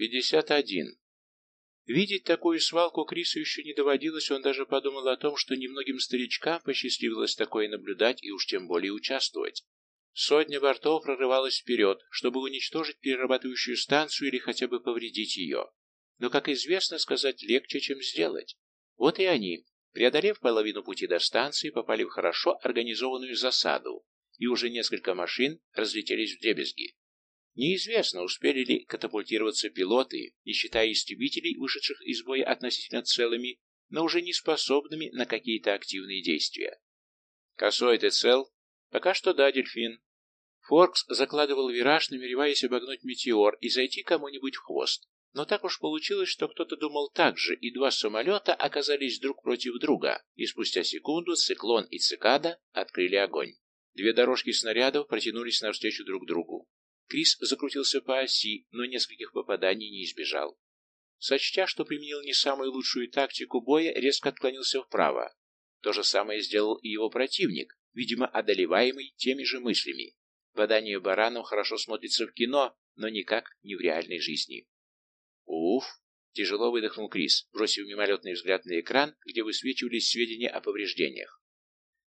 Пятьдесят один. Видеть такую свалку Крису еще не доводилось, он даже подумал о том, что немногим старичкам посчастливилось такое наблюдать и уж тем более участвовать. Сотня бортов прорывалась вперед, чтобы уничтожить перерабатывающую станцию или хотя бы повредить ее. Но, как известно, сказать легче, чем сделать. Вот и они, преодолев половину пути до станции, попали в хорошо организованную засаду, и уже несколько машин разлетелись в дребезги. Неизвестно, успели ли катапультироваться пилоты, не считая истребителей, вышедших из боя относительно целыми, но уже не способными на какие-то активные действия. «Косой, ты цел?» «Пока что да, дельфин». Форкс закладывал вираж, намереваясь обогнуть метеор и зайти кому-нибудь в хвост. Но так уж получилось, что кто-то думал так же, и два самолета оказались друг против друга, и спустя секунду циклон и цикада открыли огонь. Две дорожки снарядов протянулись навстречу друг другу. Крис закрутился по оси, но нескольких попаданий не избежал. Сочтя, что применил не самую лучшую тактику боя, резко отклонился вправо. То же самое сделал и его противник, видимо, одолеваемый теми же мыслями. Бодание баранов хорошо смотрится в кино, но никак не в реальной жизни. «Уф!» — тяжело выдохнул Крис, бросив мимолетный взгляд на экран, где высвечивались сведения о повреждениях.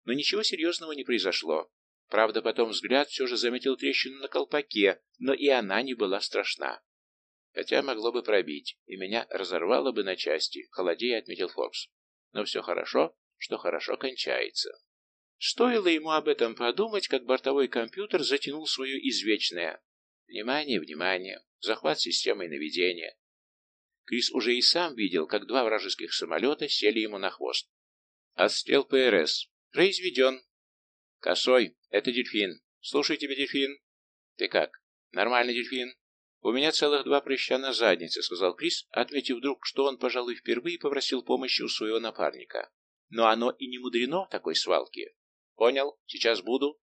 Но ничего серьезного не произошло. Правда, потом взгляд все же заметил трещину на колпаке, но и она не была страшна. Хотя могло бы пробить, и меня разорвало бы на части, холодея отметил Фокс. Но все хорошо, что хорошо кончается. Стоило ему об этом подумать, как бортовой компьютер затянул свое извечное. Внимание, внимание, захват системой наведения. Крис уже и сам видел, как два вражеских самолета сели ему на хвост. Отстрел ПРС. Произведен. Косой, это дельфин. Слушай тебя, дельфин. Ты как? Нормальный дельфин? У меня целых два прыща на заднице, сказал Крис, отметив вдруг, что он, пожалуй, впервые попросил помощи у своего напарника. Но оно и не мудрено такой свалке. Понял, сейчас буду.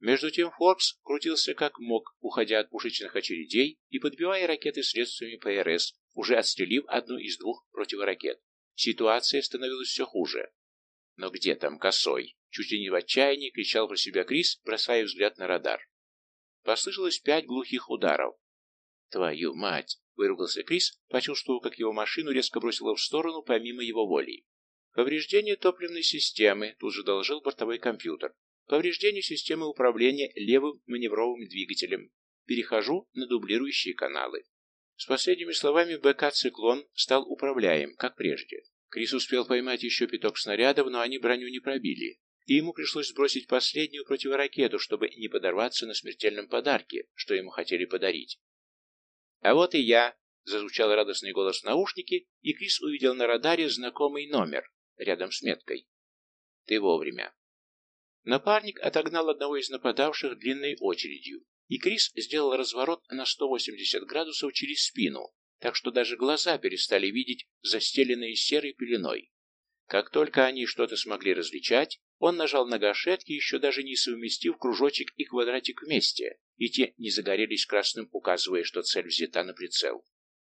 Между тем Форкс крутился как мог, уходя от пушечных очередей и подбивая ракеты средствами ПРС, уже отстрелив одну из двух противоракет. Ситуация становилась все хуже. Но где там косой? Чуть ли не в отчаянии кричал про себя Крис, бросая взгляд на радар. Послышалось пять глухих ударов. «Твою мать!» — выругался Крис, почувствовав, как его машину резко бросило в сторону помимо его воли. Повреждение топливной системы, тут же доложил бортовой компьютер. Повреждение системы управления левым маневровым двигателем. Перехожу на дублирующие каналы. С последними словами БК-циклон стал управляем, как прежде. Крис успел поймать еще пяток снарядов, но они броню не пробили и ему пришлось сбросить последнюю противоракету, чтобы не подорваться на смертельном подарке, что ему хотели подарить. «А вот и я!» — зазвучал радостный голос в наушнике, и Крис увидел на радаре знакомый номер, рядом с меткой. «Ты вовремя». Напарник отогнал одного из нападавших длинной очередью, и Крис сделал разворот на 180 градусов через спину, так что даже глаза перестали видеть застеленные серой пеленой. Как только они что-то смогли различать, он нажал на гашетки, еще даже не совместив кружочек и квадратик вместе, и те не загорелись красным, указывая, что цель взята на прицел.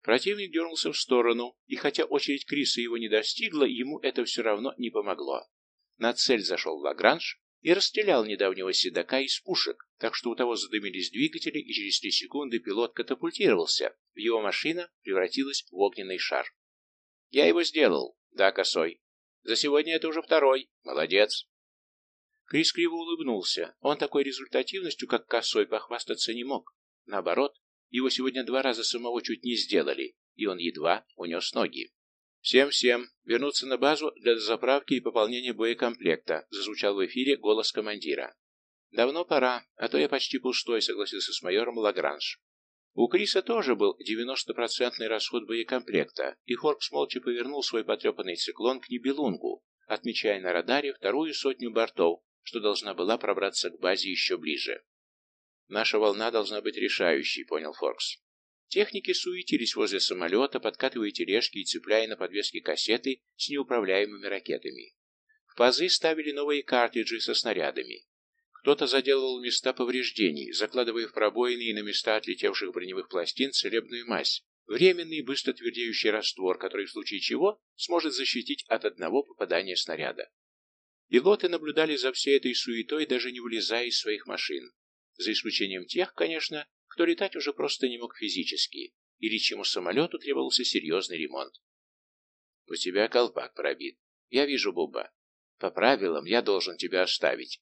Противник дернулся в сторону, и хотя очередь Криса его не достигла, ему это все равно не помогло. На цель зашел Лагранж и расстрелял недавнего седока из пушек, так что у того задымились двигатели, и через три секунды пилот катапультировался. Его машина превратилась в огненный шар. «Я его сделал. Да, косой. За сегодня это уже второй. Молодец. Крис криво улыбнулся. Он такой результативностью, как косой, похвастаться не мог. Наоборот, его сегодня два раза самого чуть не сделали, и он едва унес ноги. «Всем-всем, вернуться на базу для заправки и пополнения боекомплекта», зазвучал в эфире голос командира. «Давно пора, а то я почти пустой», согласился с майором Лагранж. У Криса тоже был 90% расход боекомплекта, и Форкс молча повернул свой потрепанный циклон к Нибелунгу, отмечая на радаре вторую сотню бортов, что должна была пробраться к базе еще ближе. «Наша волна должна быть решающей», — понял Форкс. Техники суетились возле самолета, подкатывая тележки и цепляя на подвески кассеты с неуправляемыми ракетами. В пазы ставили новые картриджи со снарядами. Кто-то заделывал места повреждений, закладывая в пробоины и на места отлетевших броневых пластин целебную мазь, временный быстро твердеющий раствор, который в случае чего сможет защитить от одного попадания снаряда. Пилоты наблюдали за всей этой суетой, даже не вылезая из своих машин. За исключением тех, конечно, кто летать уже просто не мог физически. и личьему самолету требовался серьезный ремонт. «У тебя колпак пробит. Я вижу, Буба. По правилам я должен тебя оставить.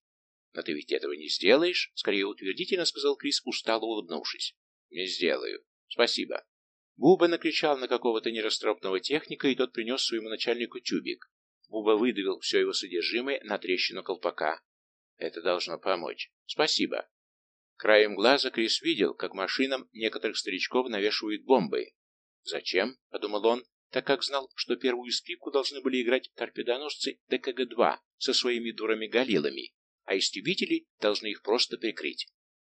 Но ты ведь этого не сделаешь?» Скорее утвердительно сказал Крис, устало улыбнувшись. «Не сделаю. Спасибо». Буба накричал на какого-то нерасторопного техника, и тот принес своему начальнику тюбик. Буба выдавил все его содержимое на трещину колпака. Это должно помочь. Спасибо. Краем глаза Крис видел, как машинам некоторых старичков навешивают бомбы. «Зачем?» — подумал он, так как знал, что первую скрипку должны были играть торпедоносцы ДКГ-2 со своими дурами-галилами, а истребители должны их просто прикрыть.